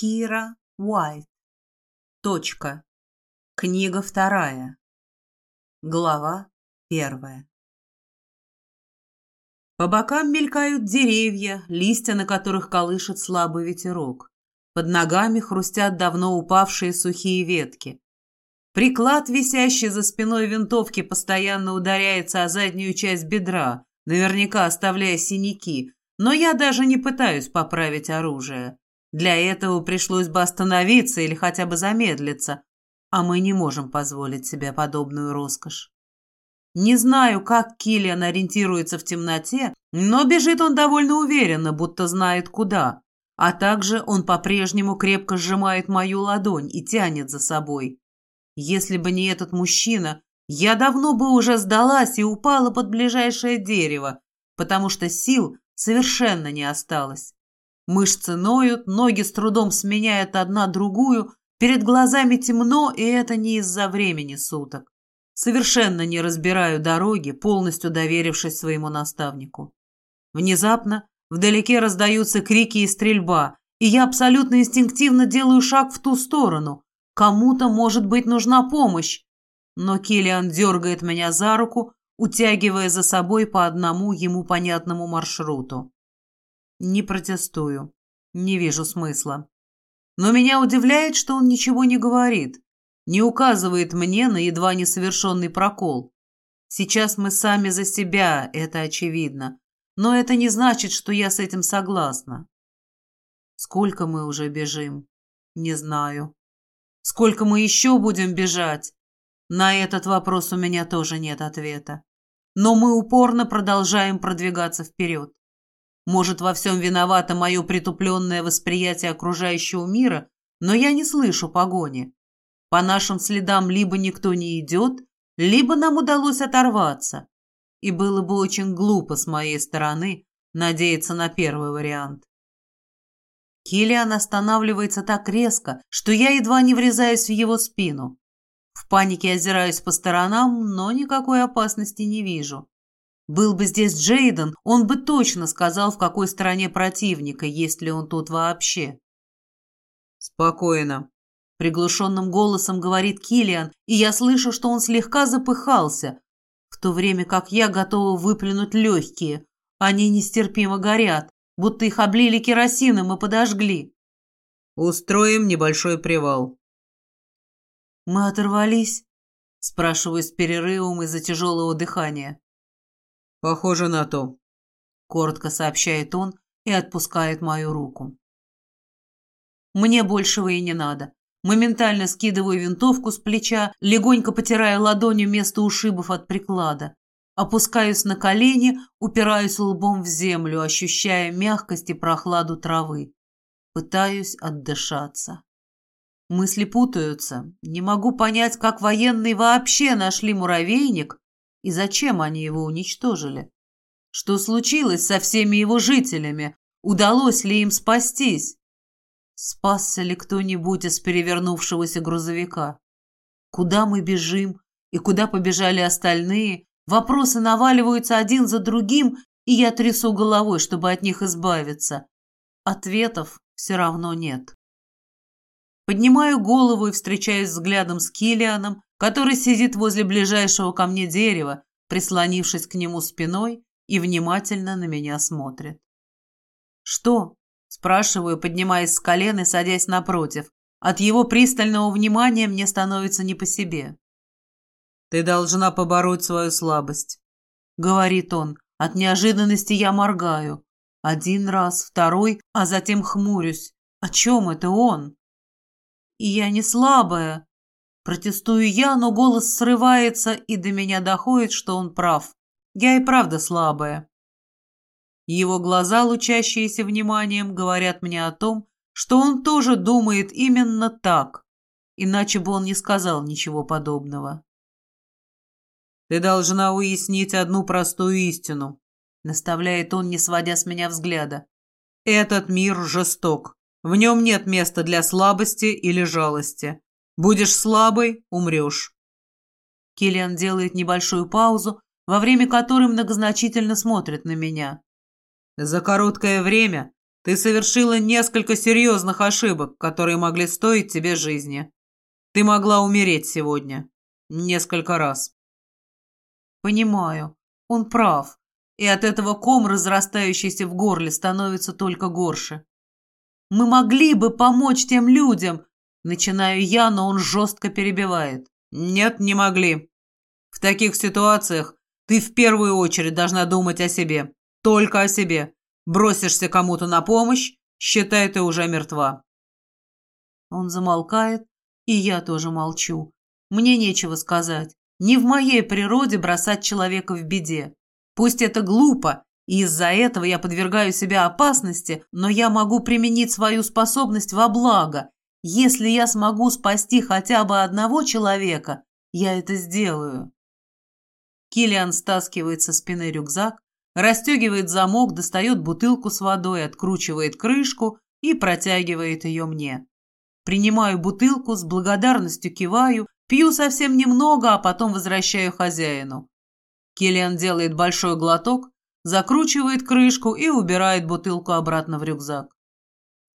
Кира Уайт. Точка. Книга вторая. Глава первая. По бокам мелькают деревья, листья на которых колышет слабый ветерок. Под ногами хрустят давно упавшие сухие ветки. Приклад, висящий за спиной винтовки, постоянно ударяется о заднюю часть бедра, наверняка оставляя синяки, но я даже не пытаюсь поправить оружие. Для этого пришлось бы остановиться или хотя бы замедлиться, а мы не можем позволить себе подобную роскошь. Не знаю, как Киллиан ориентируется в темноте, но бежит он довольно уверенно, будто знает куда. А также он по-прежнему крепко сжимает мою ладонь и тянет за собой. Если бы не этот мужчина, я давно бы уже сдалась и упала под ближайшее дерево, потому что сил совершенно не осталось. Мышцы ноют, ноги с трудом сменяют одна другую, перед глазами темно, и это не из-за времени суток. Совершенно не разбираю дороги, полностью доверившись своему наставнику. Внезапно вдалеке раздаются крики и стрельба, и я абсолютно инстинктивно делаю шаг в ту сторону. Кому-то, может быть, нужна помощь. Но Киллиан дергает меня за руку, утягивая за собой по одному ему понятному маршруту. Не протестую. Не вижу смысла. Но меня удивляет, что он ничего не говорит, не указывает мне на едва несовершенный прокол. Сейчас мы сами за себя, это очевидно. Но это не значит, что я с этим согласна. Сколько мы уже бежим? Не знаю. Сколько мы еще будем бежать? На этот вопрос у меня тоже нет ответа. Но мы упорно продолжаем продвигаться вперед. Может, во всем виновато мое притупленное восприятие окружающего мира, но я не слышу погони. По нашим следам либо никто не идет, либо нам удалось оторваться. И было бы очень глупо с моей стороны надеяться на первый вариант. Киллиан останавливается так резко, что я едва не врезаюсь в его спину. В панике озираюсь по сторонам, но никакой опасности не вижу. Был бы здесь Джейден, он бы точно сказал, в какой стороне противника, есть ли он тут вообще. «Спокойно», — приглушенным голосом говорит Килиан, и я слышу, что он слегка запыхался, в то время как я готова выплюнуть легкие. Они нестерпимо горят, будто их облили керосином и подожгли. «Устроим небольшой привал». «Мы оторвались?» — спрашиваю с перерывом из-за тяжелого дыхания. «Похоже на то», — коротко сообщает он и отпускает мою руку. Мне большего и не надо. Моментально скидываю винтовку с плеча, легонько потирая ладонью место ушибов от приклада. Опускаюсь на колени, упираюсь лбом в землю, ощущая мягкость и прохладу травы. Пытаюсь отдышаться. Мысли путаются. Не могу понять, как военные вообще нашли муравейник и зачем они его уничтожили? Что случилось со всеми его жителями? Удалось ли им спастись? Спасся ли кто-нибудь из перевернувшегося грузовика? Куда мы бежим и куда побежали остальные? Вопросы наваливаются один за другим, и я трясу головой, чтобы от них избавиться. Ответов все равно нет. Поднимаю голову и встречаюсь взглядом с Килианом, который сидит возле ближайшего ко мне дерева, прислонившись к нему спиной и внимательно на меня смотрит. «Что?» – спрашиваю, поднимаясь с колен и садясь напротив. От его пристального внимания мне становится не по себе. «Ты должна побороть свою слабость», — говорит он. От неожиданности я моргаю. Один раз, второй, а затем хмурюсь. О чем это он? И я не слабая. Протестую я, но голос срывается, и до меня доходит, что он прав. Я и правда слабая. Его глаза, лучащиеся вниманием, говорят мне о том, что он тоже думает именно так, иначе бы он не сказал ничего подобного. «Ты должна уяснить одну простую истину», — наставляет он, не сводя с меня взгляда. «Этот мир жесток. В нем нет места для слабости или жалости. Будешь слабой – умрешь. Киллиан делает небольшую паузу, во время которой многозначительно смотрит на меня. За короткое время Ты совершила несколько серьезных ошибок, которые могли стоить тебе жизни. Ты могла умереть сегодня. Несколько раз. Понимаю. Он прав. И от этого ком, разрастающийся в горле, становится только горше. Мы могли бы помочь тем людям. Начинаю я, но он жестко перебивает. Нет, не могли. В таких ситуациях ты в первую очередь должна думать о себе. Только о себе. Бросишься кому-то на помощь, считай, ты уже мертва. Он замолкает, и я тоже молчу. Мне нечего сказать. Не в моей природе бросать человека в беде. Пусть это глупо, из-за этого я подвергаю себя опасности, но я могу применить свою способность во благо. Если я смогу спасти хотя бы одного человека, я это сделаю. Килиан стаскивает со спины рюкзак, расстегивает замок, достает бутылку с водой, откручивает крышку и протягивает ее мне. Принимаю бутылку, с благодарностью киваю, пью совсем немного, а потом возвращаю хозяину. Киллиан делает большой глоток, закручивает крышку и убирает бутылку обратно в рюкзак.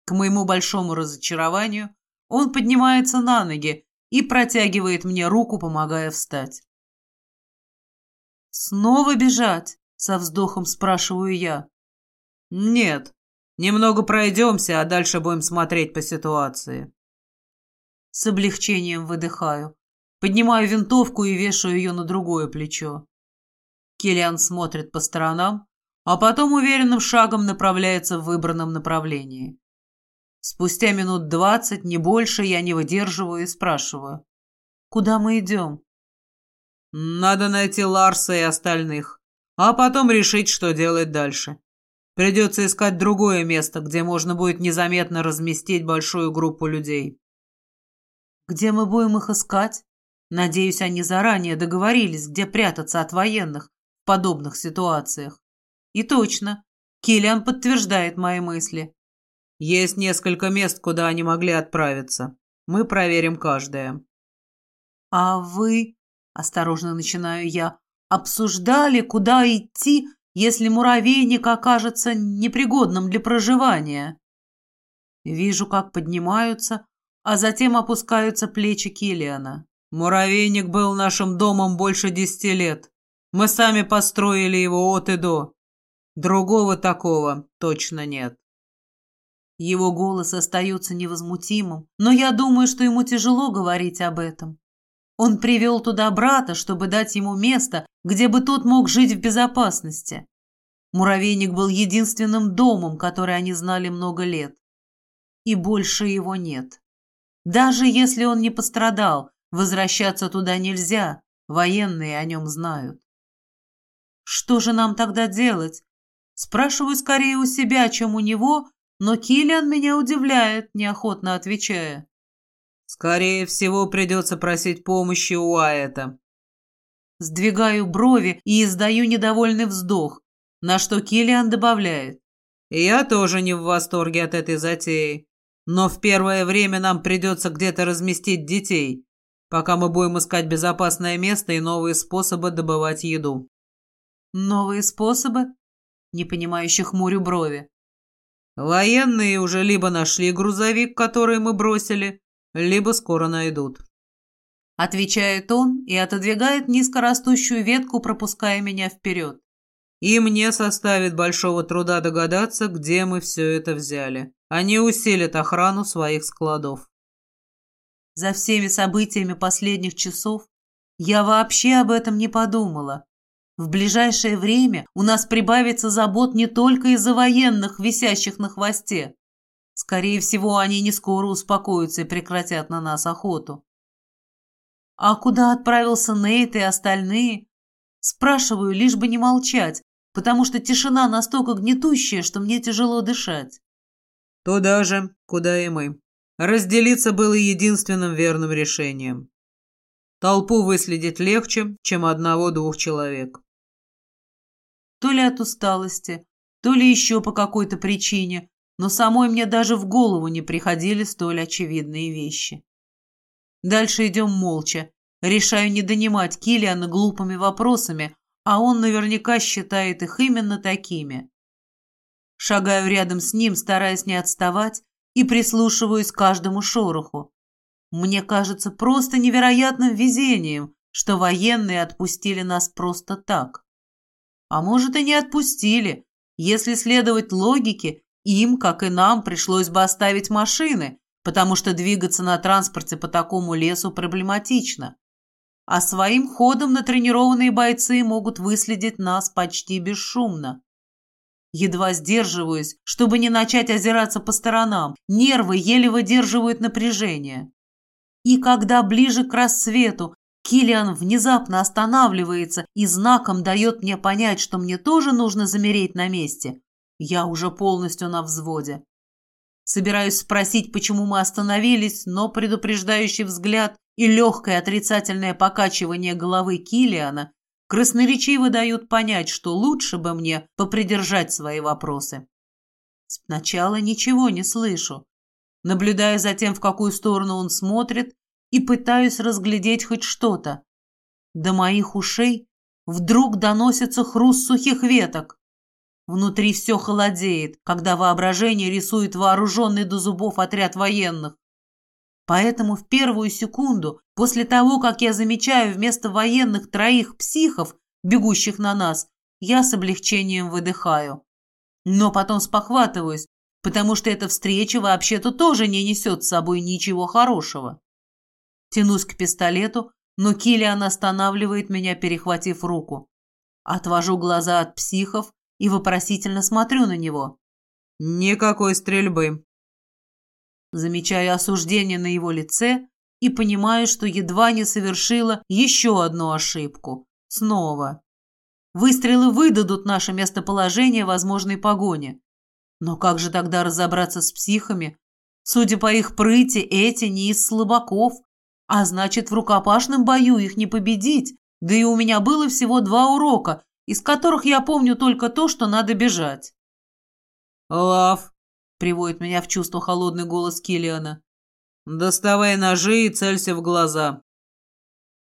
К моему большому разочарованию он поднимается на ноги и протягивает мне руку, помогая встать. «Снова бежать?» — со вздохом спрашиваю я. «Нет, немного пройдемся, а дальше будем смотреть по ситуации». С облегчением выдыхаю. Поднимаю винтовку и вешаю ее на другое плечо. Киллиан смотрит по сторонам, а потом уверенным шагом направляется в выбранном направлении. Спустя минут двадцать, не больше, я не выдерживаю и спрашиваю. «Куда мы идем?» «Надо найти Ларса и остальных, а потом решить, что делать дальше. Придется искать другое место, где можно будет незаметно разместить большую группу людей». Где мы будем их искать? Надеюсь, они заранее договорились, где прятаться от военных в подобных ситуациях. И точно, Киллиан подтверждает мои мысли. Есть несколько мест, куда они могли отправиться. Мы проверим каждое. А вы, осторожно начинаю я, обсуждали, куда идти, если муравейник окажется непригодным для проживания? Вижу, как поднимаются, а затем опускаются плечи Килиана. Муравейник был нашим домом больше десяти лет. Мы сами построили его от и до. Другого такого точно нет. Его голос остается невозмутимым, но я думаю, что ему тяжело говорить об этом. Он привел туда брата, чтобы дать ему место, где бы тот мог жить в безопасности. Муравейник был единственным домом, который они знали много лет. И больше его нет. Даже если он не пострадал, возвращаться туда нельзя, военные о нем знают. Что же нам тогда делать? Спрашиваю скорее у себя, чем у него, но Киллиан меня удивляет, неохотно отвечая. Скорее всего, придется просить помощи у Аэта. Сдвигаю брови и издаю недовольный вздох, на что Киллиан добавляет. Я тоже не в восторге от этой затеи. Но в первое время нам придется где-то разместить детей, пока мы будем искать безопасное место и новые способы добывать еду». «Новые способы?» Непонимающих хмурю брови. «Военные уже либо нашли грузовик, который мы бросили, либо скоро найдут». Отвечает он и отодвигает низкорастущую ветку, пропуская меня вперед. И мне составит большого труда догадаться, где мы все это взяли. Они усилят охрану своих складов. За всеми событиями последних часов я вообще об этом не подумала. В ближайшее время у нас прибавится забот не только из-за военных, висящих на хвосте. Скорее всего, они не скоро успокоятся и прекратят на нас охоту. А куда отправился Нейт и остальные? Спрашиваю, лишь бы не молчать, потому что тишина настолько гнетущая, что мне тяжело дышать. Туда же, куда и мы. Разделиться было единственным верным решением. Толпу выследить легче, чем одного-двух человек. То ли от усталости, то ли еще по какой-то причине, но самой мне даже в голову не приходили столь очевидные вещи. Дальше идем молча. Решаю не донимать Килиана глупыми вопросами, а он наверняка считает их именно такими. Шагаю рядом с ним, стараясь не отставать, и прислушиваюсь к каждому шороху. Мне кажется просто невероятным везением, что военные отпустили нас просто так. А может, и не отпустили. Если следовать логике, им, как и нам, пришлось бы оставить машины, потому что двигаться на транспорте по такому лесу проблематично. А своим ходом натренированные бойцы могут выследить нас почти бесшумно. Едва сдерживаюсь, чтобы не начать озираться по сторонам. Нервы еле выдерживают напряжение. И когда ближе к рассвету Килиан внезапно останавливается и знаком дает мне понять, что мне тоже нужно замереть на месте, я уже полностью на взводе. Собираюсь спросить, почему мы остановились, но предупреждающий взгляд и легкое отрицательное покачивание головы Килиана красноречиво дают понять, что лучше бы мне попридержать свои вопросы. Сначала ничего не слышу. Наблюдая за тем, в какую сторону он смотрит, и пытаюсь разглядеть хоть что-то. До моих ушей вдруг доносится хруст сухих веток. Внутри все холодеет, когда воображение рисует вооруженный до зубов отряд военных. Поэтому в первую секунду, после того, как я замечаю вместо военных троих психов, бегущих на нас, я с облегчением выдыхаю. Но потом спохватываюсь, потому что эта встреча вообще-то тоже не несет с собой ничего хорошего. Тянусь к пистолету, но Киллиан останавливает меня, перехватив руку. Отвожу глаза от психов и вопросительно смотрю на него. «Никакой стрельбы». Замечаю осуждение на его лице и понимаю, что едва не совершила еще одну ошибку. Снова. Выстрелы выдадут наше местоположение возможной погони. Но как же тогда разобраться с психами? Судя по их прыти, эти не из слабаков, а значит, в рукопашном бою их не победить. Да и у меня было всего два урока, из которых я помню только то, что надо бежать. «Лав», — приводит меня в чувство холодный голос Киллиана, — «доставай ножи и целься в глаза».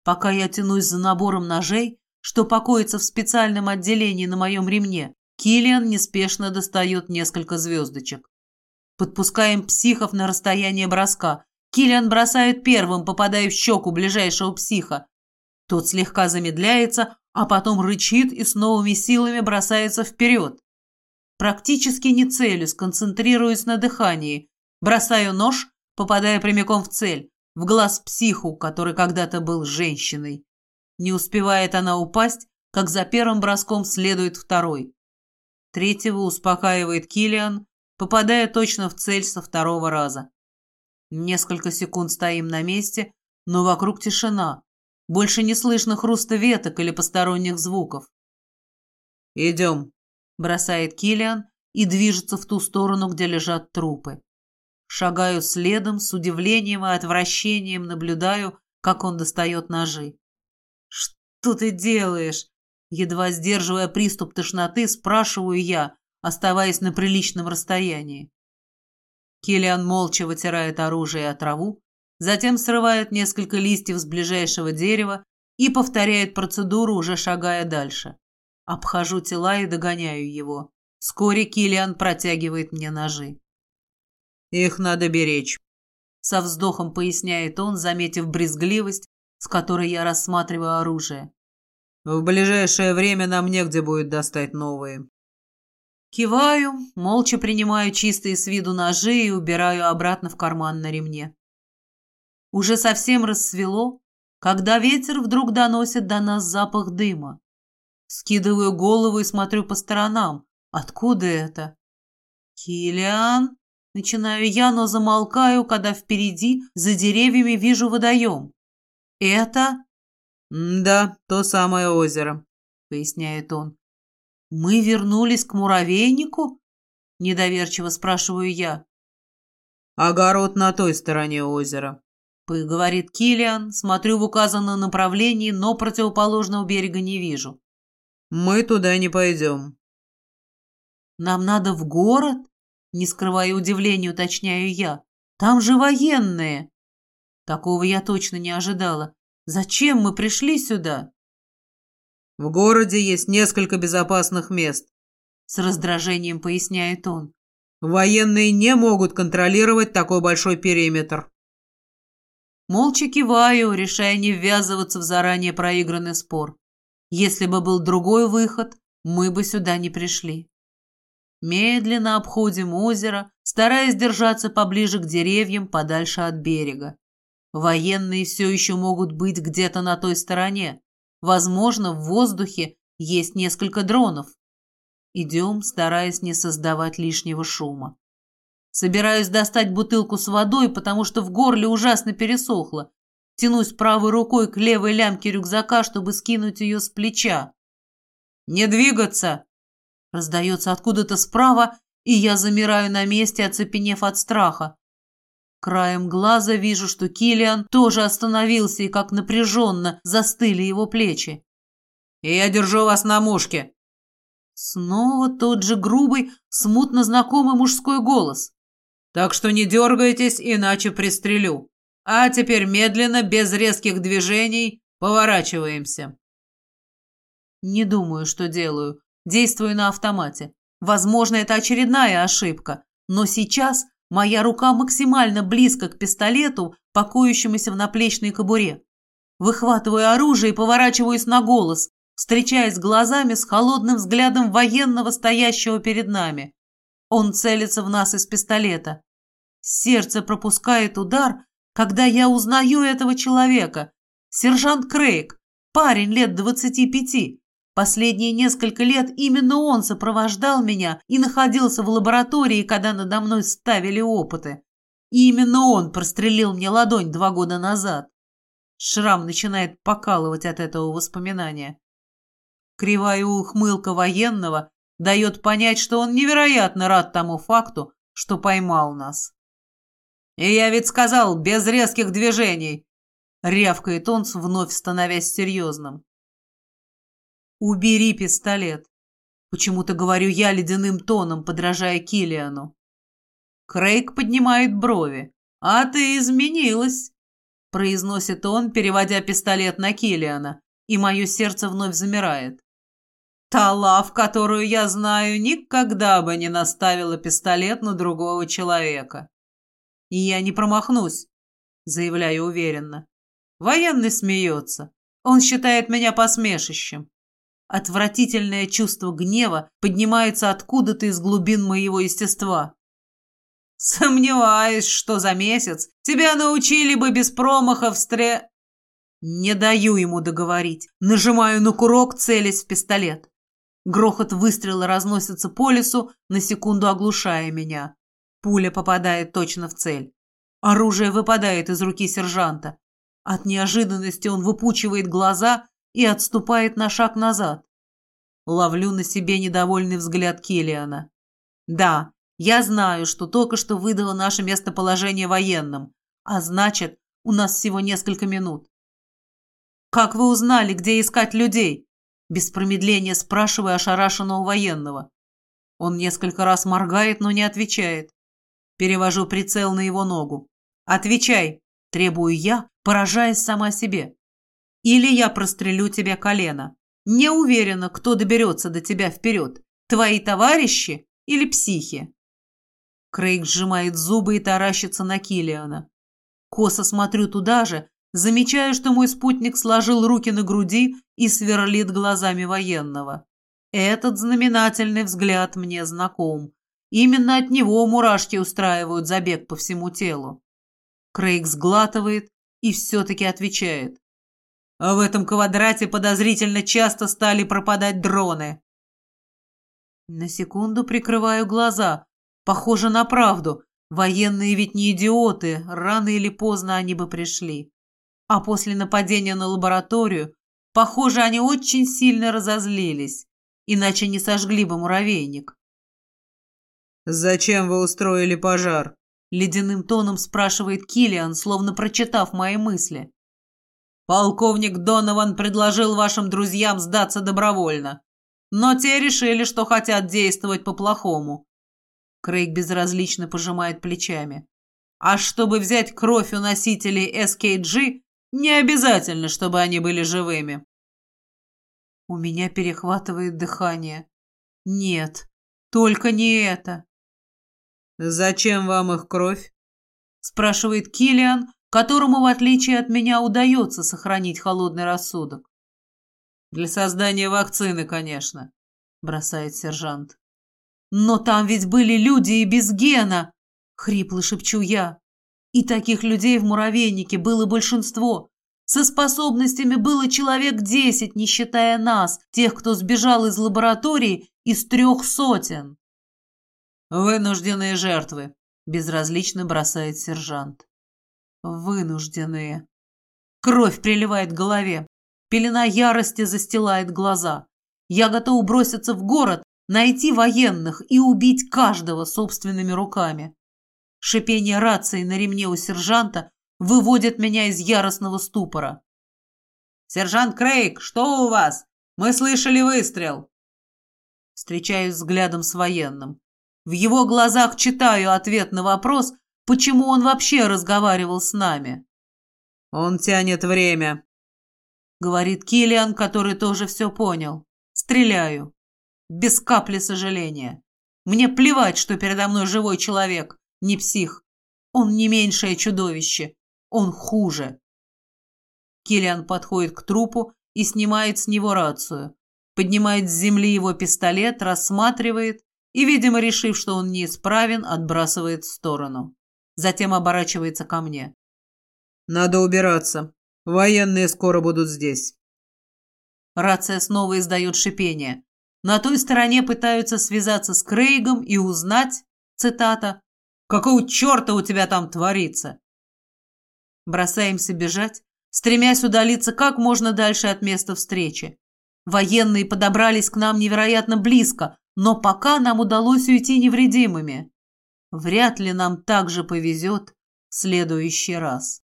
Пока я тянусь за набором ножей, что покоится в специальном отделении на моем ремне, Киллиан неспешно достает несколько звездочек. Подпускаем психов на расстояние броска. Киллиан бросает первым, попадая в щеку ближайшего психа. Тот слегка замедляется, а потом рычит и с новыми силами бросается вперед. Практически не целюсь, концентрируясь на дыхании. Бросаю нож, попадая прямиком в цель, в глаз психу, который когда-то был женщиной. Не успевает она упасть, как за первым броском следует второй. Третьего успокаивает Килиан, попадая точно в цель со второго раза. Несколько секунд стоим на месте, но вокруг тишина. Больше не слышно хруста веток или посторонних звуков. «Идем», — бросает Килиан и движется в ту сторону, где лежат трупы. Шагаю следом, с удивлением и отвращением наблюдаю, как он достает ножи. «Что ты делаешь?» Едва сдерживая приступ тошноты, спрашиваю я, оставаясь на приличном расстоянии. Килиан молча вытирает оружие о траву, затем срывает несколько листьев с ближайшего дерева и повторяет процедуру, уже шагая дальше. Обхожу тела и догоняю его. Вскоре Килиан протягивает мне ножи. «Их надо беречь», — со вздохом поясняет он, заметив брезгливость, с которой я рассматриваю оружие. «В ближайшее время нам негде будет достать новые». Киваю, молча принимаю чистые с виду ножи и убираю обратно в карман на ремне. Уже совсем рассвело, когда ветер вдруг доносит до нас запах дыма. Скидываю голову и смотрю по сторонам. Откуда это? Килиан? Начинаю я, но замолкаю, когда впереди, за деревьями, вижу водоем. Это? Да, то самое озеро, поясняет он. Мы вернулись к муравейнику? Недоверчиво спрашиваю я. Огород на той стороне озера, говорит Килиан. Смотрю в указанном направлении, но противоположного берега не вижу. Мы туда не пойдем. Нам надо в город? Не скрывая удивления, уточняю я. Там же военные. Такого я точно не ожидала. Зачем мы пришли сюда? В городе есть несколько безопасных мест. с раздражением поясняет он. Военные не могут контролировать такой большой периметр. Молча киваю, решая не ввязываться в заранее проигранный спор. Если бы был другой выход, мы бы сюда не пришли. Медленно обходим озеро, стараясь держаться поближе к деревьям, подальше от берега. Военные все еще могут быть где-то на той стороне. Возможно, в воздухе есть несколько дронов. Идем, стараясь не создавать лишнего шума. Собираюсь достать бутылку с водой, потому что в горле ужасно пересохло. Тянусь правой рукой к левой лямке рюкзака, чтобы скинуть ее с плеча. «Не двигаться!» Раздается откуда-то справа, и я замираю на месте, оцепенев от страха. Краем глаза вижу, что Килиан тоже остановился и как напряженно застыли его плечи. «Я держу вас на мушке!» Снова тот же грубый, смутно знакомый мужской голос. «Так что не дергайтесь, иначе пристрелю. А теперь медленно, без резких движений, поворачиваемся». Не думаю, что делаю. Действую на автомате. Возможно, это очередная ошибка, но сейчас моя рука максимально близко к пистолету, покоящемуся в наплечной кобуре. Выхватываю оружие и поворачиваюсь на голос, встречаясь глазами с холодным взглядом военного, стоящего перед нами. Он целится в нас из пистолета. Сердце пропускает удар, когда я узнаю этого человека. Сержант Крейг, парень лет двадцати пяти, Последние несколько лет именно он сопровождал меня и находился в лаборатории, когда надо мной ставили опыты. И именно он прострелил мне ладонь два года назад. Шрам начинает покалывать от этого воспоминания. Кривая ухмылка военного дает понять, что он невероятно рад тому факту, что поймал нас. «И я ведь сказал, без резких движений!» — рявкает он, вновь становясь серьезным. «Убери пистолет!» Почему-то говорю я ледяным тоном, подражая Килиану. Крейг поднимает брови. «А ты изменилась!» произносит он, переводя пистолет на Килиана, и мое сердце вновь замирает. Та лав, которую я знаю, никогда бы не наставила пистолет на другого человека. И я не промахнусь, заявляю уверенно. Военный смеется. Он считает меня посмешищем. Отвратительное чувство гнева поднимается откуда-то из глубин моего естества. Сомневаюсь, что за месяц тебя научили бы без промаха встре... Не даю ему договорить. Нажимаю на курок, целясь в пистолет. Грохот выстрела разносится по лесу, на секунду оглушая меня. Пуля попадает точно в цель. Оружие выпадает из руки сержанта. От неожиданности он выпучивает глаза и отступает на шаг назад. Ловлю на себе недовольный взгляд Килиана. Да, я знаю, что только что выдала наше местоположение военным, а значит, у нас всего несколько минут. Как вы узнали, где искать людей? Без промедления спрашиваю ошарашенного военного. Он несколько раз моргает, но не отвечает. Перевожу прицел на его ногу. «Отвечай!» – требую я, поражаясь сама себе. Или я прострелю тебе колено. Не уверена, кто доберется до тебя вперед. Твои товарищи или психи?» Крейг сжимает зубы и таращится на Килиана. Косо смотрю туда же, замечаю, что мой спутник сложил руки на груди и сверлит глазами военного. Этот знаменательный взгляд мне знаком. Именно от него мурашки устраивают забег по всему телу. Крейг сглатывает и все-таки отвечает. А в этом квадрате подозрительно часто стали пропадать дроны. На секунду прикрываю глаза. Похоже на правду. Военные ведь не идиоты. Рано или поздно они бы пришли. А после нападения на лабораторию, похоже, они очень сильно разозлились. Иначе не сожгли бы муравейник. «Зачем вы устроили пожар?» Ледяным тоном спрашивает Килиан, словно прочитав мои мысли. Полковник Донован предложил вашим друзьям сдаться добровольно, но те решили, что хотят действовать по-плохому. Крейг безразлично пожимает плечами. А чтобы взять кровь у носителей SKG, не обязательно, чтобы они были живыми. У меня перехватывает дыхание. Нет, Только не это. «Зачем вам их кровь?» — спрашивает Килиан, которому, в отличие от меня, удается сохранить холодный рассудок. «Для создания вакцины, конечно», — бросает сержант. «Но там ведь были люди и без гена!» — хрипло шепчу я. «И таких людей в муравейнике было большинство. Со способностями было человек десять, не считая нас, тех, кто сбежал из лаборатории, из трех сотен». «Вынужденные жертвы», — безразлично бросает сержант. «Вынужденные». Кровь приливает к голове. Пелена ярости застилает глаза. Я готов броситься в город, найти военных и убить каждого собственными руками. Шипение рации на ремне у сержанта выводит меня из яростного ступора. «Сержант Крейг, что у вас? Мы слышали выстрел!» Встречаюсь взглядом с военным. В его глазах читаю ответ на вопрос, почему он вообще разговаривал с нами. «Он тянет время», — говорит Килиан, который тоже все понял. «Стреляю. Без капли сожаления. Мне плевать, что передо мной живой человек, не псих. Он не меньшее чудовище. Он хуже». Килиан подходит к трупу и снимает с него рацию. Поднимает с земли его пистолет, рассматривает и, видимо, решив, что он неисправен, отбрасывает в сторону. Затем оборачивается ко мне. «Надо убираться. Военные скоро будут здесь». Рация снова издает шипение. На той стороне пытаются связаться с Крейгом и узнать, цитата, «Какого черта у тебя там творится?» Бросаемся бежать, стремясь удалиться как можно дальше от места встречи. Военные подобрались к нам невероятно близко, но пока нам удалось уйти невредимыми. Вряд ли нам так же повезет в следующий раз.